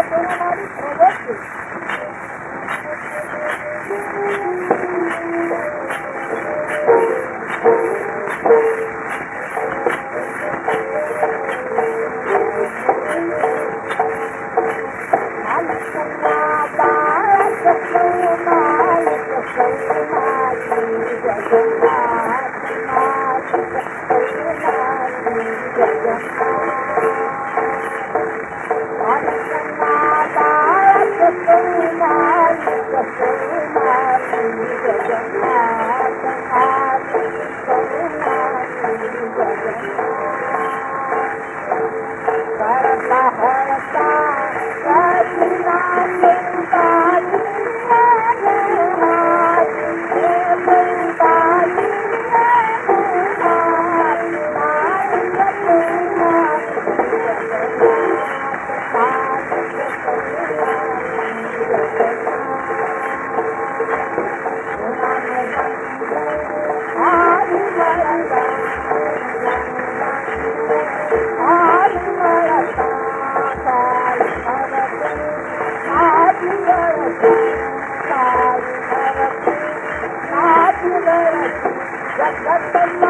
bater na marmita, તેના That's the